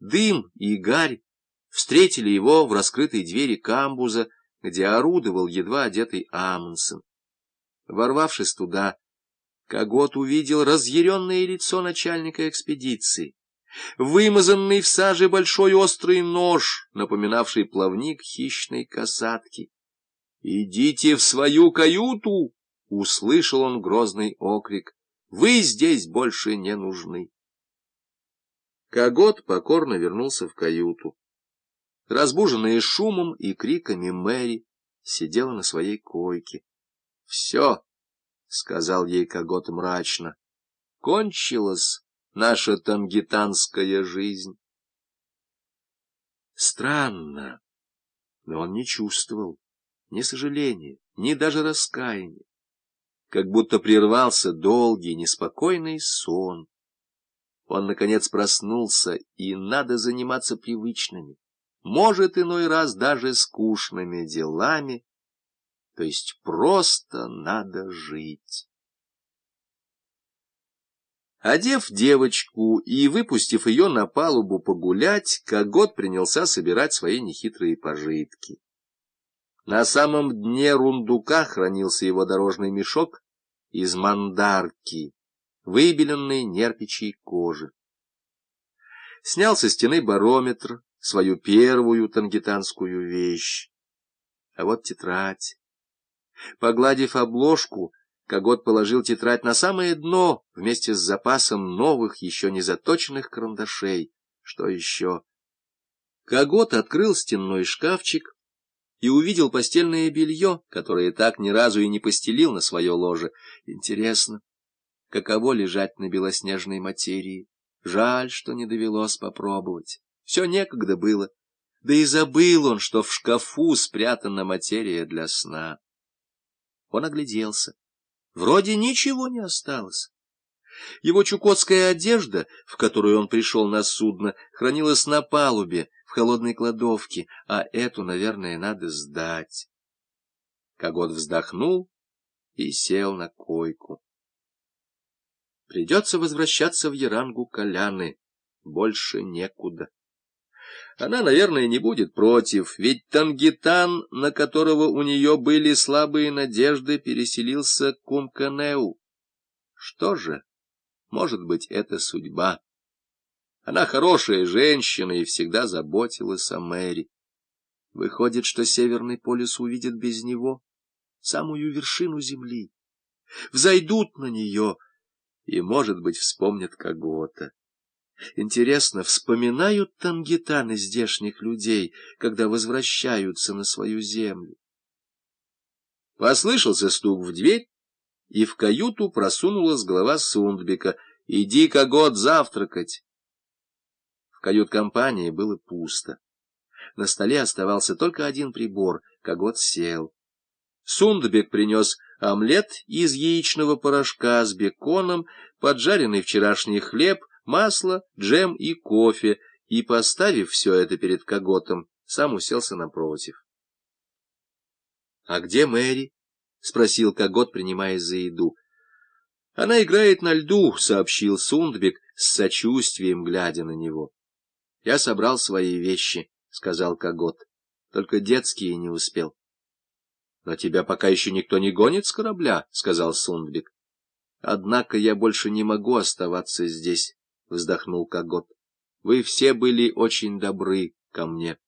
Дым и гарь встретили его в раскрытой двери камбуза, где орудовал едва одетый Амундсен. Ворвавшись туда, Когот увидел разъяренное лицо начальника экспедиции, вымазанный в саже большой острый нож, напоминавший плавник хищной касатки. «Идите в свою каюту!» — услышал он грозный окрик. «Вы здесь больше не нужны!» Когот покорно вернулся в каюту. Разбуженная шумом и криками Мэри сидела на своей койке. — Все, — сказал ей Когот мрачно, — кончилась наша тангитанская жизнь. Странно, но он не чувствовал ни сожаления, ни даже раскаяния. Как будто прервался долгий, неспокойный сон. Он, наконец, проснулся, и надо заниматься привычными, может, иной раз даже скучными делами, то есть просто надо жить. Одев девочку и выпустив ее на палубу погулять, Когот принялся собирать свои нехитрые пожитки. На самом дне рундука хранился его дорожный мешок из мандарки, выбеленной нерпичьей кожи. Снял со стены барометр, свою первую тангитанскую вещь. А вот тетрадь. Погладив обложку, Когот положил тетрадь на самое дно вместе с запасом новых, еще не заточенных карандашей. Что еще? Когот открыл стенной шкафчик и увидел постельное белье, которое так ни разу и не постелил на свое ложе. Интересно, каково лежать на белоснежной материи? Жаль, что не довелось попробовать. Все некогда было. Да и забыл он, что в шкафу спрятана материя для сна. Он огляделся. Вроде ничего не осталось. Его чукотская одежда, в которую он пришел на судно, хранилась на палубе, в холодной кладовке, а эту, наверное, надо сдать. Когот вздохнул и сел на койку. Придется возвращаться в Ярангу Коляны. Больше некуда. Она, наверное, не будет против, ведь Тангитан, на которого у нее были слабые надежды, переселился к Кумканеу. Что же, может быть, это судьба. Она хорошая женщина и всегда заботилась о Мэри. Выходит, что Северный полюс увидит без него самую вершину земли. Взойдут на нее — и, может быть, вспомнят кого-то. Интересно, вспоминают тангитаны здешних людей, когда возвращаются на свою землю? Послышался стук в дверь, и в каюту просунулась голова Сундбека. «Иди, Когот, завтракать!» В кают-компании было пусто. На столе оставался только один прибор. Когот сел. Сундбек принес омлет из яичного порошка с беконом, поджаренный вчерашний хлеб, масло, джем и кофе, и, поставив все это перед коготом, сам уселся напротив. — А где Мэри? — спросил когот, принимаясь за еду. — Она играет на льду, — сообщил Сундбек с сочувствием, глядя на него. — Я собрал свои вещи, — сказал когот, — только детские не успел. — Но тебя пока еще никто не гонит с корабля, — сказал Сундбек. — Однако я больше не могу оставаться здесь, — вздохнул Когот. — Вы все были очень добры ко мне.